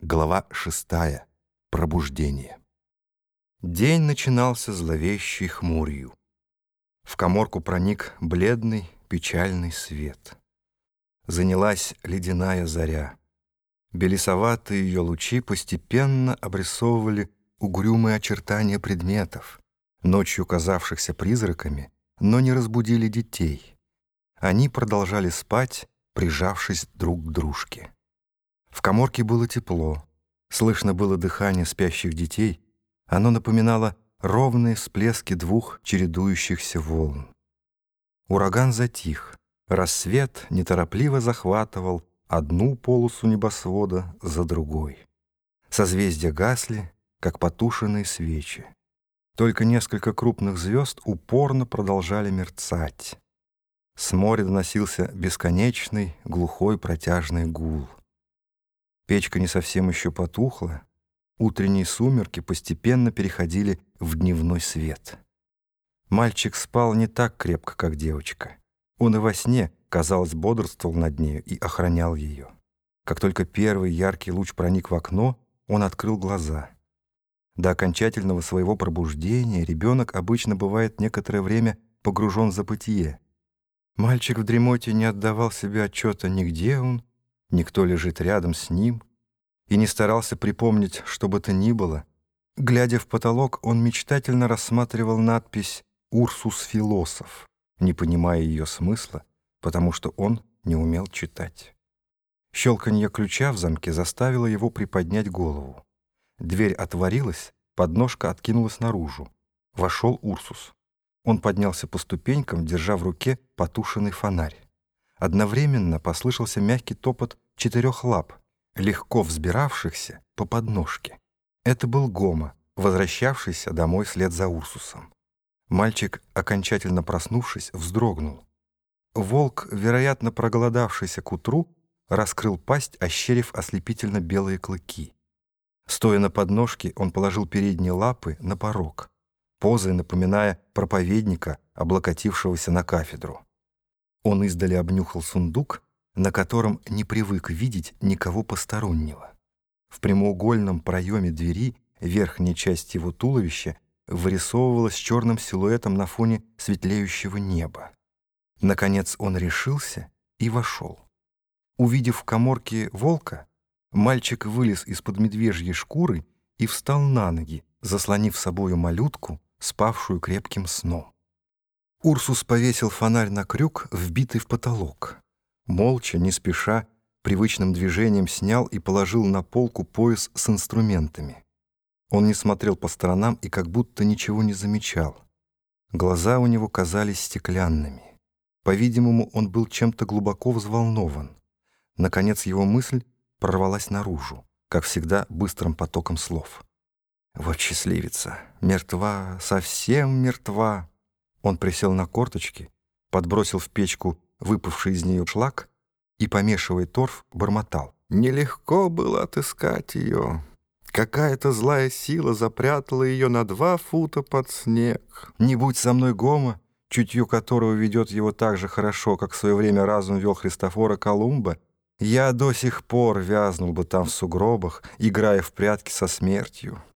Глава шестая. Пробуждение. День начинался зловещей хмурью. В коморку проник бледный, печальный свет. Занялась ледяная заря. Белесоватые ее лучи постепенно обрисовывали угрюмые очертания предметов, ночью казавшихся призраками, но не разбудили детей. Они продолжали спать, прижавшись друг к дружке. В коморке было тепло, слышно было дыхание спящих детей, оно напоминало ровные всплески двух чередующихся волн. Ураган затих, рассвет неторопливо захватывал одну полосу небосвода за другой. Созвездия гасли, как потушенные свечи. Только несколько крупных звезд упорно продолжали мерцать. С моря доносился бесконечный, глухой протяжный гул. Печка не совсем еще потухла. Утренние сумерки постепенно переходили в дневной свет. Мальчик спал не так крепко, как девочка. Он и во сне, казалось, бодрствовал над нею и охранял ее. Как только первый яркий луч проник в окно, он открыл глаза. До окончательного своего пробуждения ребенок обычно бывает некоторое время погружен в забытие. Мальчик в дремоте не отдавал себе отчета ни где он, никто лежит рядом с ним, и не старался припомнить, что бы то ни было. Глядя в потолок, он мечтательно рассматривал надпись «Урсус Философ», не понимая ее смысла, потому что он не умел читать. Щелканье ключа в замке заставило его приподнять голову. Дверь отворилась, подножка откинулась наружу. Вошел Урсус. Он поднялся по ступенькам, держа в руке потушенный фонарь. Одновременно послышался мягкий топот четырех лап, легко взбиравшихся по подножке. Это был Гома, возвращавшийся домой вслед за Урсусом. Мальчик, окончательно проснувшись, вздрогнул. Волк, вероятно, проголодавшийся к утру, раскрыл пасть, ощерив ослепительно белые клыки. Стоя на подножке, он положил передние лапы на порог, позой напоминая проповедника, облокотившегося на кафедру. Он издали обнюхал сундук, на котором не привык видеть никого постороннего. В прямоугольном проеме двери верхняя часть его туловища вырисовывалась черным силуэтом на фоне светлеющего неба. Наконец он решился и вошел. Увидев в коморке волка, мальчик вылез из-под медвежьей шкуры и встал на ноги, заслонив собою малютку, спавшую крепким сном. Урсус повесил фонарь на крюк, вбитый в потолок. Молча, не спеша, привычным движением снял и положил на полку пояс с инструментами. Он не смотрел по сторонам и как будто ничего не замечал. Глаза у него казались стеклянными. По-видимому, он был чем-то глубоко взволнован. Наконец его мысль прорвалась наружу, как всегда, быстрым потоком слов. «Вот счастливица! Мертва, совсем мертва!» Он присел на корточки, подбросил в печку выпавший из нее шлак и, помешивая торф, бормотал. Нелегко было отыскать ее. Какая-то злая сила запрятала ее на два фута под снег. Не будь со мной Гома, чутью которого ведет его так же хорошо, как в свое время разум вел Христофора Колумба, я до сих пор вязнул бы там в сугробах, играя в прятки со смертью.